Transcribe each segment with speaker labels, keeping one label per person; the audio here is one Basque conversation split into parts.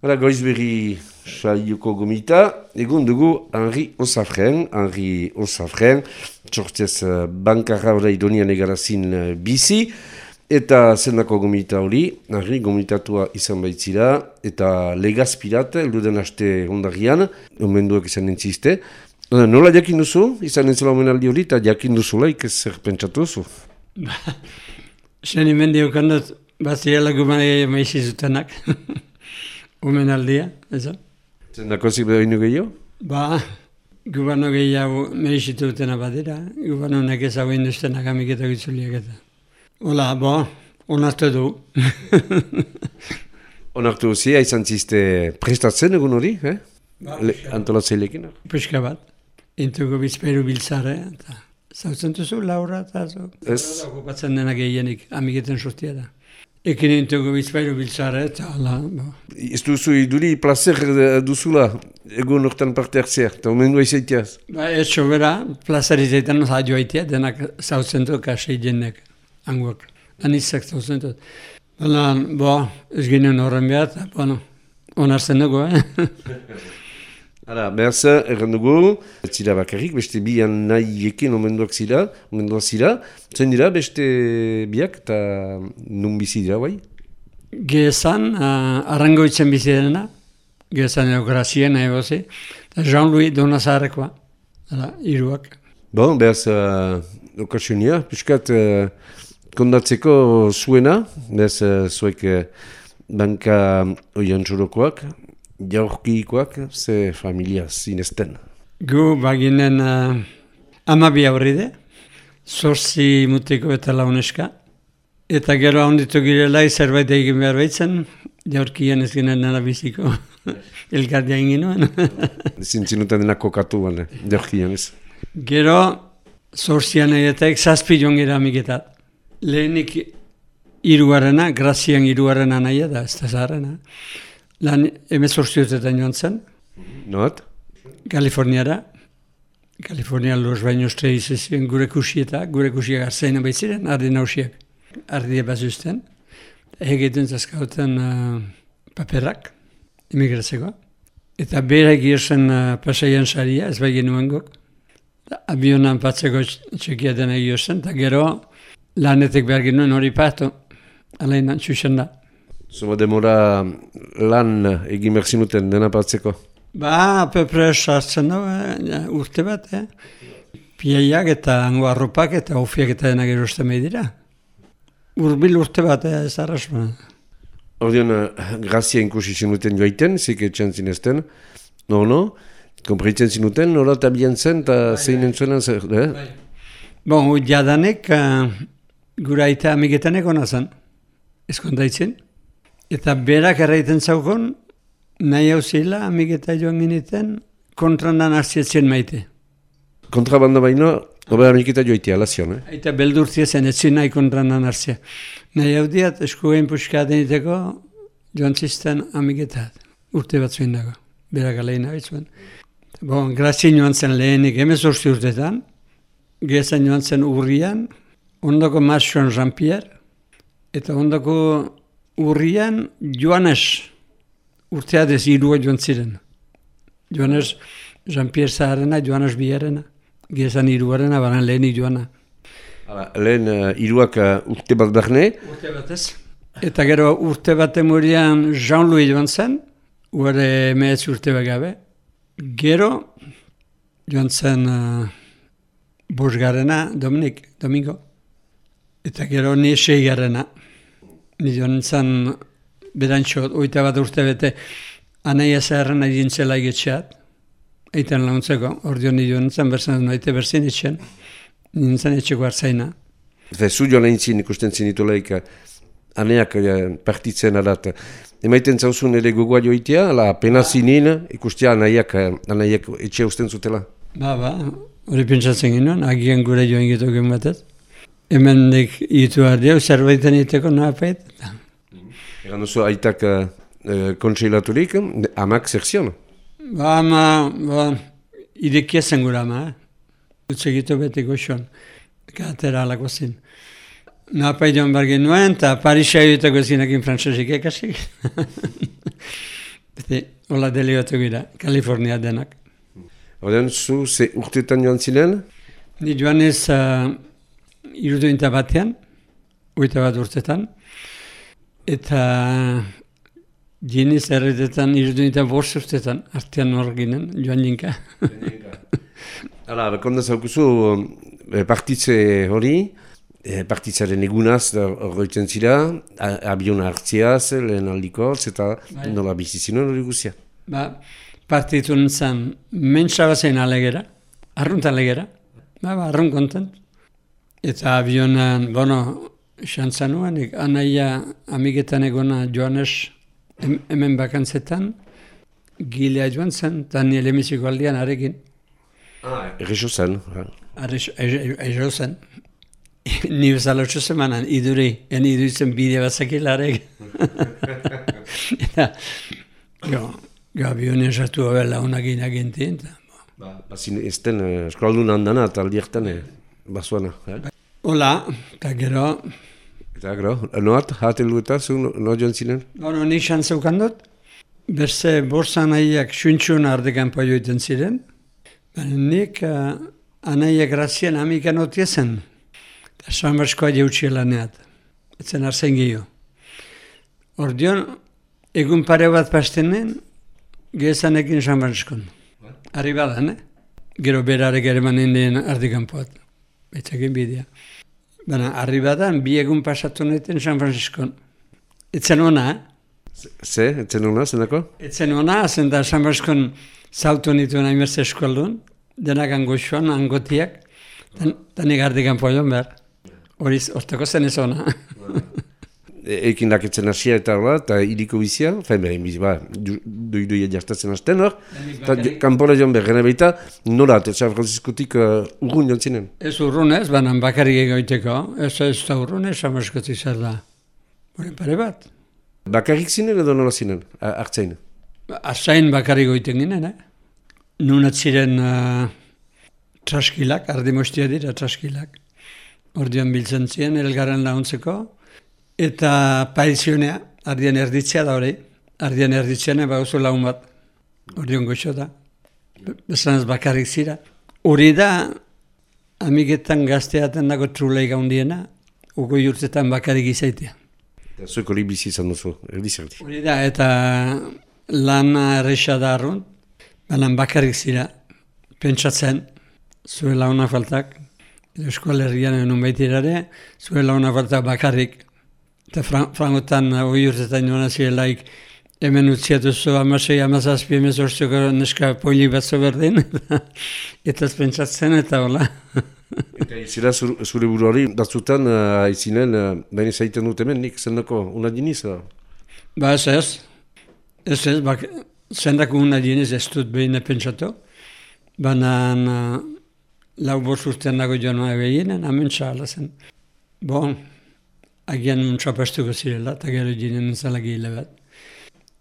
Speaker 1: Hala, goizberri saiuko gomita, egun dugu Henri Osafren, Henri Osafren, txortzez uh, bankarra orai donian egarazin uh, bizi, eta zendako gomita hori, Henri gomitatua izan baitzira, eta legazpirat, elduden haste ondarian, omenduak izan entziste. Nola jakin duzu, izan entzela omenaldi hori, eta jakin duzulaik zer pentsatu duzu?
Speaker 2: Sen imen diokandot, bat zirela gumane maizi zutenak. Omenaldia, ez da?
Speaker 1: Zendako zik behin gehiago?
Speaker 2: Ba, gubano gehiago merizitu dutena badira, gubano nek ez hau induztenak amik eta gitzuliak eta. Ola, bo, onartu du.
Speaker 1: Onartu zi, haizan ziste prestatzen egun hori, eh?
Speaker 2: Ba,
Speaker 1: Le, antolatzeilekin.
Speaker 2: Puska bat, intuko bizpeiru biltzare, eta zautzen duzu, Laura, eta zo.
Speaker 1: Ez.
Speaker 2: Okupatzen dena gehienik, amiketen sortia da. Ekin intuko bizpeiru biltzare, eta hala, bo.
Speaker 1: Ez duzu iduri placer eh, duzula egun hortan parte hartzea, eta omendu aizaiteaz.
Speaker 2: Ba, ez sobera, plazarizaitan oza joaitea, denak zautzen dut kasei jennek, anguak. Anizak zautzen dut. Baina, bo, ez ginen horren behar, eta, bueno, onartzen dugu, eh?
Speaker 1: Hala, behaz, erran dugu, ez zira bakarrik, beste bian nahi ekin omenduak zira, omenduak zira, zen dira beste biak eta nun bizi dira, bai?
Speaker 2: Gezan, uh, arrangoitzen bizi dena, gezan eukrazien, nahi bozi, eta Jean-Louis Donazarekoa, hala, iruak.
Speaker 1: Bon, behaz, uh, okasionia, piskat uh, kondatzeko zuena, behaz, uh, zuek uh, banka oian txorokoak, jaurkikoak, ze familia zinezten.
Speaker 2: Gu baginen uh, amabi aurride, zorzi mutiko eta launeska, eta gero handitu girela zerbait egin behar baitzen, jaurkian ez ginen nara biziko, elkardia inginoen.
Speaker 1: Zintzinutan dena kokatu, bale, jaurkian ez.
Speaker 2: gero zorzian egetek zazpi joan gira amiketat. Lehenik irugarrena, grazian irugarrena nahia da, ez da zaharrena. Lan emezortziotetan joan zen,
Speaker 1: Not?
Speaker 2: Kaliforniara. Kalifornia los baino izan gure kusieta, gure kusiak arzaina baitziren, ardi nausiak. Ardia bazuzten. Egiten zazkauten uh, paperak, emigratzeko. Eta bera girzen uh, pasaian saria, ez bai genuen gok. Abionan patzeko txekia dena girzen, eta gero lanetek behar genuen hori patu. Alain txusen da.
Speaker 1: Zuma demora lan egin behar zinuten dena patzeko.
Speaker 2: Ba, pepre sartzen da, eh, urte bat, eh? Piaiak eta hango arropak eta ofiak eta denak erosten behi dira. Urbil urte bat, eh, ez arrasma.
Speaker 1: Ordean, uh, grazia inkusi zinuten joaiten, zik etxan zinezten. No, no? Kompritzen zinuten, nola eta bian zen, eta zein entzuenan zer, eh?
Speaker 2: Bon, hu jadanek, uh, gura aita amigetanek hona zen, ezkontaitzen. Eta berak erraiten zaukon, nahi hau zila, amigeta joan gineten, kontrandan hartzietzen maite.
Speaker 1: Kontrabanda baino, obe amikita joitea, lazion, eh?
Speaker 2: Eta beldurtzia zen, ez zin nahi kontrandan hartzia. Nahi hau diat, eskugein puskaten iteko, joan zizten amigetat, urte bat zuen dago, berak alein abitzuen. Bon, grazien joan zen lehenik, emezortzi urtetan, gezan joan zen urrian, ondoko Marchon Jean-Pierre, eta ondoko urrian Joanes, urtea dez irua joan ziren. Joanes Jean-Pierre Zaharena, Joanes Biarena, gezan iruarena, banan lehenik joana.
Speaker 1: Hala, lehen uh, iruak uh, urte bat berne,
Speaker 2: Urte batez. Eta gero urte bat emurian Jean-Louis joan zen, uare mehetz urte bat gabe. Gero joan zen uh, bosgarrena Dominik, Domingo. Eta gero ni seigarrena. Ni joan zen berantxo, oita bat urte bete, anaia zaharren nahi dintzela egetxeat. Eiten laguntzeko, ordio ni joan zen berzan noite berzin etxen. Nintzen etxeko hartzaina.
Speaker 1: Zu joan zin ikusten zinitulaik, aneak uh, partitzen adat. Emaiten zauzun ere gogoa joitea, ala pena zinin, ikustea anaiak, uh, anaiak etxe usten zutela.
Speaker 2: Ba, ba, hori pentsatzen ginoen, agian gure joan gitu batez. Hemen nik itu ardiau, zerbaiten iteko napait.
Speaker 1: Egan duzu aitak uh, kontseilaturik, amak zer zion.
Speaker 2: Ba, ama, ba, idekia zen gura ama, eh? Utsa gitu beti goxon, katera alako zin. Napait joan behar genuen, eta Parisa egiteko zinekin frantzesik ekasik. Beti, hola deliatu gira, Kalifornia denak.
Speaker 1: Horren, zu, ze urtetan joan ziren?
Speaker 2: Ni joan ez uh, iruduinta batean, oita bat urtetan, eta jiniz erretetan iruduinta borst urtetan, artean hor ginen, joan jinka.
Speaker 1: Hala, bekonda zaukuzu, e, partitze hori, e, partitzaren egunaz horretzen zira, abiona hartziaz, lehen aldikoz, eta
Speaker 2: Bai.
Speaker 1: nola bizizinon hori guzia.
Speaker 2: Ba, partitu nintzen, mentsa bazen alegera, arrunt alegera, ba, ba, arrunt kontent. Eta avionan, bueno, xantzan nuen, anaia amigetan egona joanes hem- hemen bakantzetan, gilea joan zen, eta ni elemiziko aldian arekin,
Speaker 1: Ah, Errexo zen. ha.
Speaker 2: Ero zen. Ni bezala otxo zemanan, iduri, en iduritzen bide bat zakila arek. Eta, jo, jo abionen sartu gabe launak inagintin.
Speaker 1: Ba, bazin ez den, eh, eskualdun handana, eta aldiertan, eh, bazuana. eh?
Speaker 2: Hola, eta gero,
Speaker 1: Eta, gero, noat, hatelu eta, zu, no, joan zinen?
Speaker 2: bueno, nik xantzeukan dut, berze borsan nahiak xuntxun ardekan poio iten ziren, baina nik uh, anaiak grazien amikan otia zen, eta samarskoa jautxia laneat, etzen arzen gehiago. Ordion, egun pare bat pastenen, gezanekin samarskon. Arri badan, eh? Gero berarek ere manen den ardikanpoat. Etxekin bidea. Baina, arri badan, bi egun pasatu neten San Franciscon. Etzen ona, eh?
Speaker 1: Ze, etzen hona, zenako?
Speaker 2: Etzen ona, zen da San Franciscon zautu nituen aimertze eskualdun, denak angoxuan, angotiak, dan, danik ardikan poion behar. Horiz, hortako zen ez ona.
Speaker 1: E, ekin daketzen hasia eta hola, eta iriko bizia, fain behin bizi, ba, doi-doia jartatzen hasten hor, eta kanpora joan behar, gana baita, nola, eta San Franciscotik uh, urrun joan.
Speaker 2: Ez urrun ez, baina bakarrik egoiteko, ez ez da urrun ez, San zer da. Horen pare bat.
Speaker 1: Bakarrik zinen edo nola zinen, hartzain?
Speaker 2: Azain bakarrik goiten ginen, eh? Nunat ziren uh, traskilak, ardimostia dira traskilak. Ordion biltzen ziren, elgarren launtzeko. Eta paizionea, ardien erditzea da hori. Ardien erditzean eba oso laun bat. Ordion goxo da. Be- Bezan ez bakarrik zira. Hori da, amigetan gazteaten dago trulei gaundiena, ugoi urtetan bakarrik izaitea.
Speaker 1: Eta zueko li bizi izan duzu, erdizerdi.
Speaker 2: Hori da, eta lan erresa da arrun, baina bakarrik zira, pentsatzen, zure launa faltak, eskual herrian egun baitirare, zure launa faltak bakarrik, eta fran, frangotan hori urtetan joan zirelaik, hemen utziatu zu amasei amazazpi emezortzeko neska poili batzo berdin, eta ez pentsatzen, eta hola.
Speaker 1: Eta izira zure, zure buruari, datzutan, uh, izinen, uh, behin zaiten dut hemen, nik zenako, una diniz, uh,
Speaker 2: Ba ez ez, ez ez, bak, zendako una dinez ez dut behin pentsatu, baina uh, lau bost urtean dago joan nahi behienen, hemen txala zen. Bon, agian muntxapastuko zirela, eta gero jinen gile bat.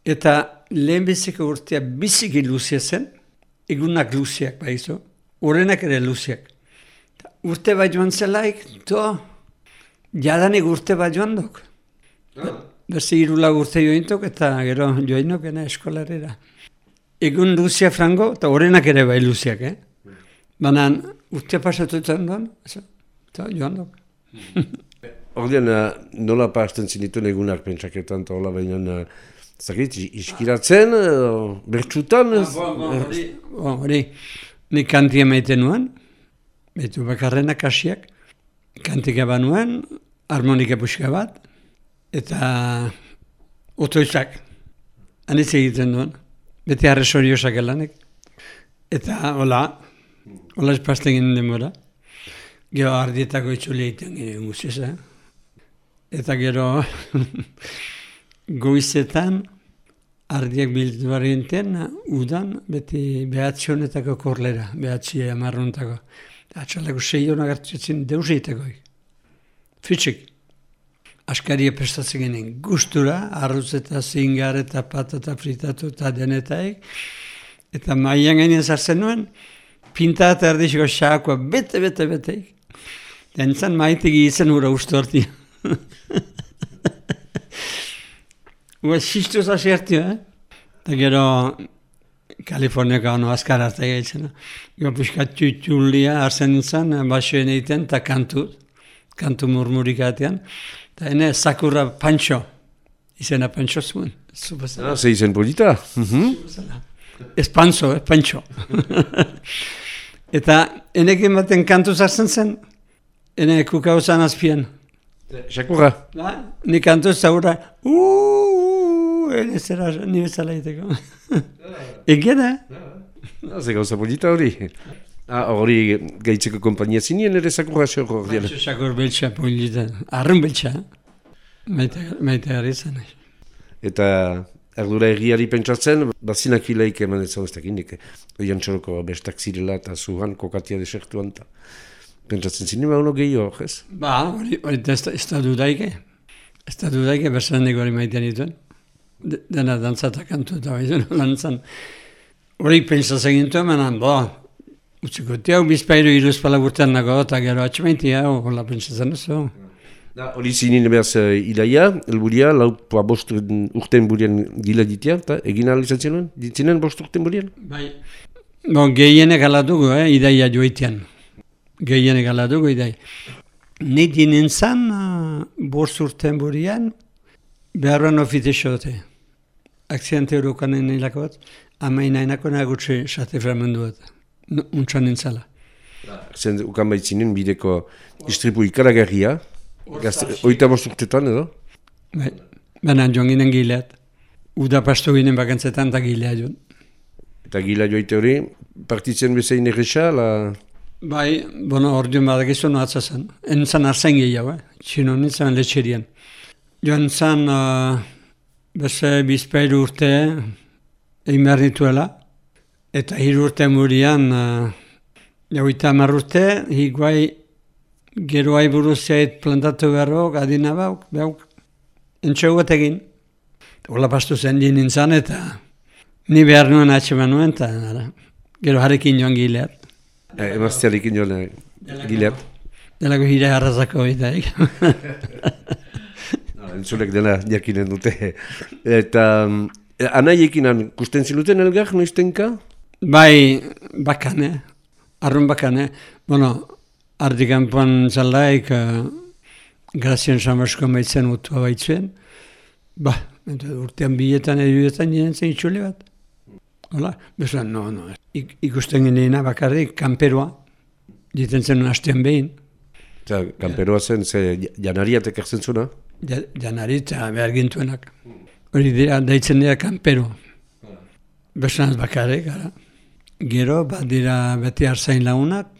Speaker 2: Eta lehenbiziko urtea biziki luzia zen, egunak luziak baizu, horrenak ere luziak. Urte bat joan zelaik, to, jadanik urte bat joan duk. Beste irula urte jointok eta gero joinok ena eskolarera. Egun luzia frango, eta horrenak ere bai luziak, eh? Baina urte pasatu zen duan, eta joan duk.
Speaker 1: Ordean, uh, nola pasten zinituen egunak pentsaketan, eta hola behinan, uh, zakit, iskiratzen, uh, bertsutan, ez?
Speaker 2: Hori, bon, hori, nik kantia maiten nuen, betu bakarrena kasiak, kantika banuen, harmonika puxka bat, eta otoitzak, anitz egiten duen, beti arresoriosak elanek. Eta hola, hola espasten ginen demora. Gero ardietako itxuli egiten ginen guztiz, eh? Eta gero goizetan ardiak bildu barrienten, udan beti behatzi honetako korlera, behatzi amarruntako. Atxaleko sei honak hartzetzen deus egiteko. Fitxik. Askaria prestatzen ginen gustura, arruz eta zingar eta patata fritatu eta denetaik. Eta maian gainen zartzen nuen, pinta eta erdizko xakoa bete, bete, bete. Dentzan maitek izen ura uste horti. Ua, xistuz asertio, eh? Eta gero, Kaliforniako hano azkar arte gaitzen. Gero pixka txutxulia hartzen nintzen, basoen egiten, eta kantu, kantu murmurikatean. Eta hene Sakura Pancho, izena Pancho zuen.
Speaker 1: Ah, ze izen polita. Mhm.
Speaker 2: Ez Pancho, ez Pancho. eta enek ematen kantu zartzen zen, ene kukau zan azpian.
Speaker 1: Sakura.
Speaker 2: Ba, ni kantu zaura, uuuu, ene zera, ni bezala iteko. Egen, eh?
Speaker 1: Ah, ze gauza polita hori. Ah, hori gaitzeko kompainia zinien ere Sakura xo hori.
Speaker 2: Pancho Sakur beltsa polita, arrun beltsa. Maite, maite gari.
Speaker 1: Eta ardura egiari pentsatzen, bazinak hilaik eman ez zauztak. Oian txoroko bestak zirela eta zuhan kokatia desertuan. ta. Pentsatzen zinen, ba, uno gehiago, ez?
Speaker 2: Ba, hori, hori ez da- ez da dudaike. Ez da dudaike, berzanik hori maitean dituen. De- Dena dantza eta kantu eta bai zen lantzan. Hori pentsatzen gintu emanan, bo, utziko tiago bizpairu iruz pala urtean nago, eta gero atxamaitia, hola pentsatzen oso.
Speaker 1: Da, hori zinin behaz uh, ilaia, elburia, lau poa bost urten burian gila ditia, eta egin ahal izan zinuen, ditzinen bost urten burian?
Speaker 2: Bai. Bo, gehienek ala dugu, eh, idaia joitean. Gehienek ala dugu, idai. Ni dinen zan, uh, bost urten burian, beharroan ofite xote. Akziente eurokanen hilako bat, amaina inako nagutxe xate framendu bat. No, nintzala.
Speaker 1: Zen ukan baitzinen bideko istripu ikaragarria, oita bost urtetan edo?
Speaker 2: Bai. Baina joan ginen gileat. Uda pastu ginen bakantzetan eta gilea joan.
Speaker 1: Eta gila joite hori, partitzen bezain erresa, la...
Speaker 2: Bai, bueno, orduan badakizu no atza zen. Entzan arzain gehiago, eh? Txino nintzen letxerian. Joan zan, uh, beste bizpairu urte egin behar nituela. Eta hiru urte murian, uh, jauita hamar urte, higuai geroai buruz zait plantatu beharrok, adina bauk, bauk, entxego bat egin. Ola pastu zen nintzen eta ni behar nuen atxeman nuen, eta gero harekin joan gileat.
Speaker 1: Eh, emaztearekin joan eh, gileat.
Speaker 2: Delako hire harrazako bidaik.
Speaker 1: Ah, Entzulek dena jakinen dute. Eta mm, anaiekin kusten zinuten elgar, noiztenka?
Speaker 2: bai, bakane, arrun bakane. Bueno, ardikampuan zalaik, uh, grazien samasko maitzen utua baitzuen. Ba, urtean biletan eduetan nien zen itxule bat. Hola, bezuan, no, no. Ik, ikusten geneena bakarrik, kanperoa. Diten zen hastean behin.
Speaker 1: Eta kanperoa zen, ze janariatek erzen zuna?
Speaker 2: Ja- janari eta behar gintuenak. Hori dira, daitzen dira kanpero. Besan bakarrik, gara. Gero, bat dira beti arzain launak,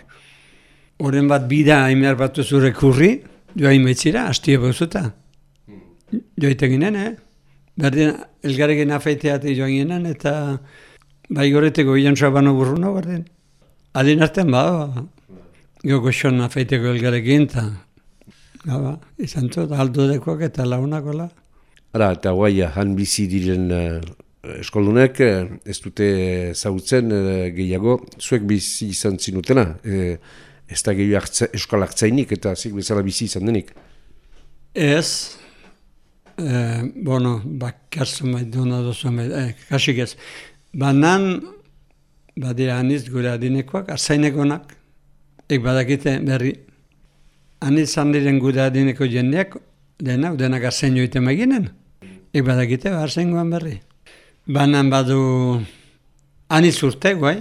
Speaker 2: Horren bat bida hain batu zure kurri, joa imeitzira, hastie bauzuta. Joite ginen, eh? Berdin, elgarrekin afeiteate joan ginen, eta bai goreteko ilan sabano burruna, berdin. Adin artean, ba, ba. Goko xon afeiteko elgarrekin, eta ba, izan zut, aldo eta launakola.
Speaker 1: Ara, eta guaia, han bizi diren uh, eskoldunek, eh, ez dute zautzen eh, gehiago, zuek bizi izan zinutena, eh, ez da gehiago hartza, eskal hartzainik eta zik bezala bizi izan denik.
Speaker 2: Ez, eh, bueno, bakartzen bai duna duzuen bai, eh, kasik ez. Banan, badira aniz gure adinekoak, arzainekonak, ek badakite berri, aniz handiren gure adineko jendeak, denak, denak arzain joite maginen, ek badakite arzaingoan berri. Banan badu aniz urte, guai,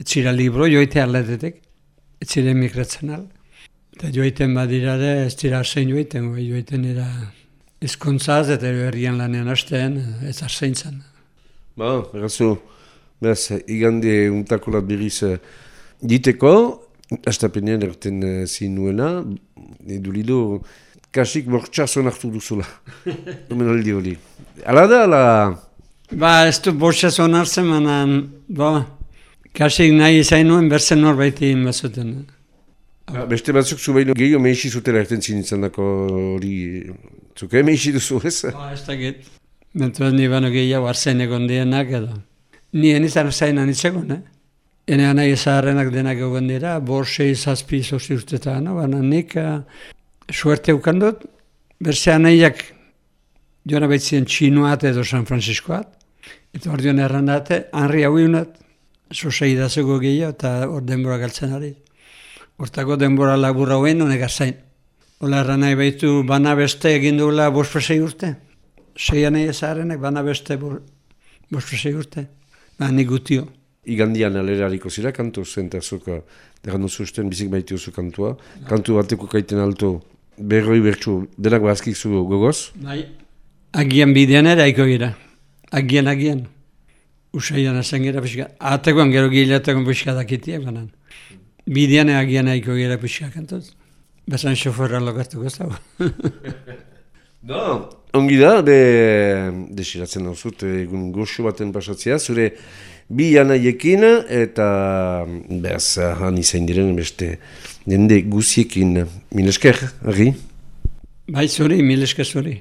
Speaker 2: etzira libro joite arletetek, etzire migratzen al. Eta joiten badirare, ez dira arzein joiten, bai joiten dira ezkontzaz eta herrian lanean hasten, ez arzein zen.
Speaker 1: Ba, errazu, beraz, igande untakolat berriz eh, diteko, astapenean erten uh, zinuena, edulido, kasik bortxazon hartu duzula. Hemen aldi hori. Ala da, ala...
Speaker 2: Ba, ez du bortxaz onartzen, manan, ba, kasik nahi izain nuen berzen norbaiti inbazuten.
Speaker 1: Ba, beste batzuk zu behin gehiago mehisi zutela erten zinitzen dako hori... Zuke mehisi duzu ez?
Speaker 2: Ba, ez dakit. Mentu ni bano gehiago arzein egon dienak edo. Ni enizan arzein anitzegon, eh? Ene anai ezaharrenak denak egon dira, borse zazpi zozi urtetan, no? baina nik uh, suerte ukandut, berze anaiak joan abaitzien txinuat edo San Franciscoat, Eta hor dion erran date, hanri hau iunat, sosei dazeko gehiago eta hor denbora galtzen ari. Hortako denbora labur hauen honek azain. Ola erran nahi baitu bana beste egin duela bospesei urte. Seian nahi ezarenek bana beste bospesei urte. Ba, nik gutio.
Speaker 1: Igandian alerariko zira kantu zentazuka, degan duzu usten bizik baitu zu kantua. Kantu bateko kaiten alto berroi bertsu denak bazkik zu gogoz.
Speaker 2: Bai. Agian bidean ere aiko gira. Agian, agian. Usaian azen gira pixka. Atekoan gero gilatekoan pixka dakitiak banan. Bidean agian aiko gira pixka kantuz. Bezan xoforra lokartuko ez dago.
Speaker 1: No, ongi da, be, desiratzen hau zut, egun goxo baten pasatzea, zure bi janaiekin eta behaz, han izain diren beste jende guziekin. Milesker, agi?
Speaker 2: Bai, zuri, milesker zuri.